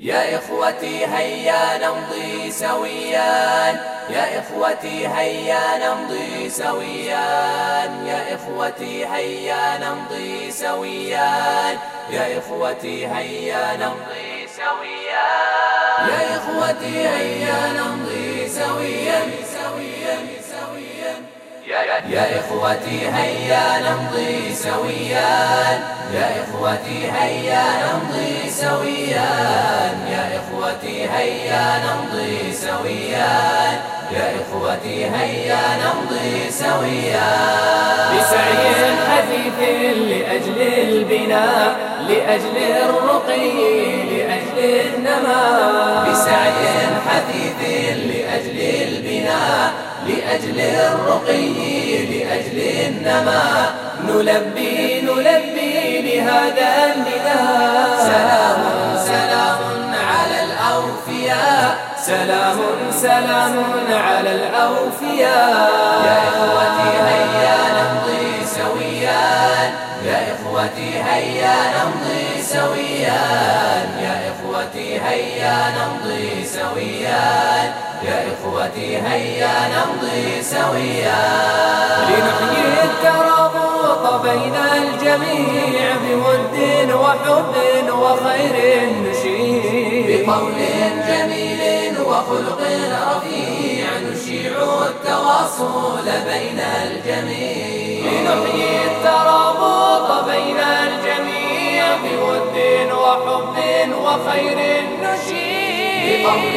يا إخوتي هيا نمضي سويا. يا إخوتي هيا نمضي سويا. يا إخوتي هيا نمضي سويا. يا إخوتي هيا نمضي سويا. يا إخوتي هيا نمضي سويا. سويا سويا يا إخوتي هيا نمضي سويا. يا إخوتي هيا نمضي سويا. يا إخوتي هيا نمضي سويا. يا إخوتي هيا نمضي سويا. بسعي حثيث لأجل البناء لأجل الرقي لأجل النماء. بسعي حثيث لأجل البناء لأجل الرقي لأجل النماء. نلبي نلبي لهذا النداء. سلام. سلام سلام على الأوفياء. يا إخوتي هيا نمضي سويا. يا إخوتي هيا نمضي سويا. يا إخوتي هيا نمضي سويا. يا إخوتي هيا نمضي سويا. لنحيي الترابط بين الجميع بود وحب وخير. التواصل بين الجميع. لنحيي الترابط بين الجميع بود وحب وخير نشيع. بقول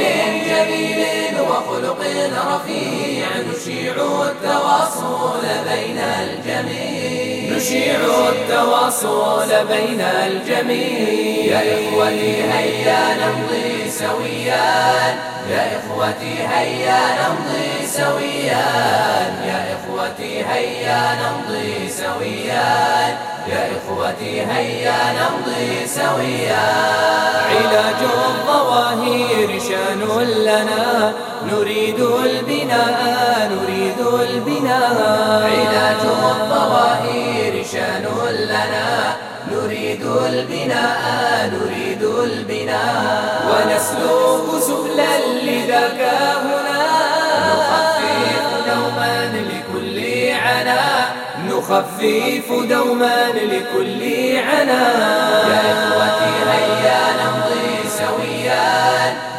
جميل وخلق رفيع. نشيع التواصل بين الجميع. نشيع التواصل بين الجميع. يا إخوتي هيا نمضي سويا. يا إخوتي هيا نمضي سويا يا إخوتي هيا نمضي سويا يا إخوتي هيا نمضي سويا علاج الظواهر شأن لنا. نريد البناء نريد البناء. علاج الظواهر شأن لنا. نريد البناء نريد البناء. ونسلوك سبلا لذاك. نخفف دوما لكل عنا. يا إخوتي هيا نمضي سويا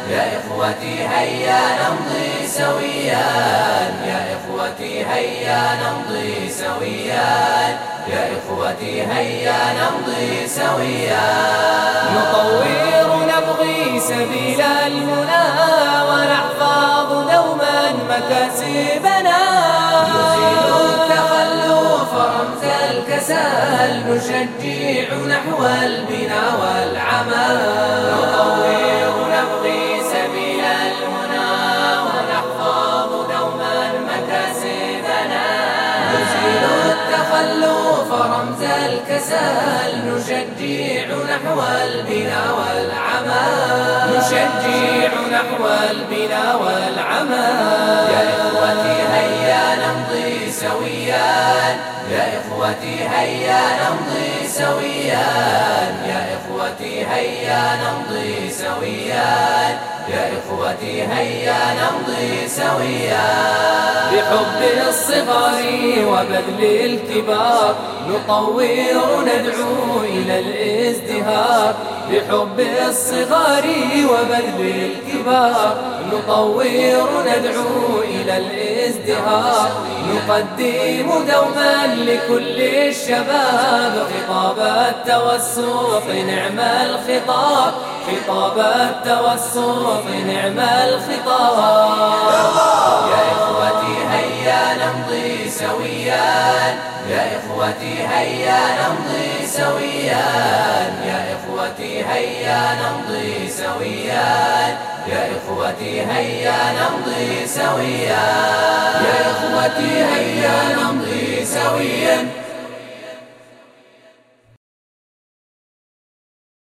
يا إخوتي هيا نمضي سويا يا إخوتي هيا نمضي سويا يا إخوتي هيا نمضي سويا نطور نبغي سبيل المنى ونحفظ دوما مكاسبنا الكسل نشجع نحو البنا والعمل. نطور نبغي سبيل المنى ونحفظ دوما مكاسبنا نزيل التخلف رمز الكسل. نشجع نحو البنا والعمل. نشجع نحو البنا والعمل. إخوتي هيا نمضي سويا. يا إخوتي هيا نمضي سويا. يا إخوتي هيا نمضي سويا. بحب الصغار وبذل الكبار نطور ندعو إلى الازدهار. بحب الصغار وبذل الكبار نطور ندعو إلى الازدهار. نقدم دوما لكل الشباب خطاب التوسط نعم الخطاب. خطاب التوسط نعم الخطاب. يا إخوتي هيا نمضي سويا. يا إخوتي هيا نمضي سويا. يا إخوتي هيا نمضي سويا. يا إخوتي هيا نمضي سويا. يا إخوتي هيا نمضي سويا.